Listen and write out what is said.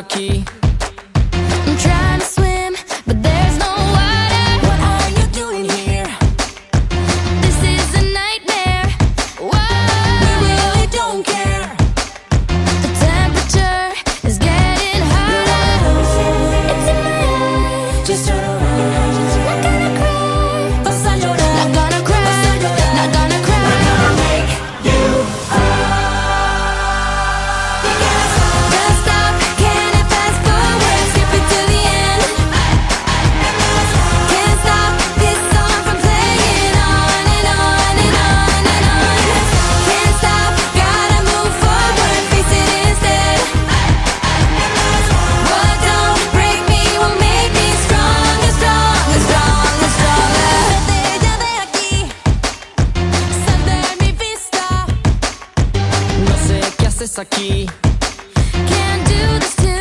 my key. I'm trying to swim, but there's no water. What are you doing here? This is a nightmare. Whoa. We really don't care. The temperature is getting hotter. It's in my eyes. Just this. Can't do this too.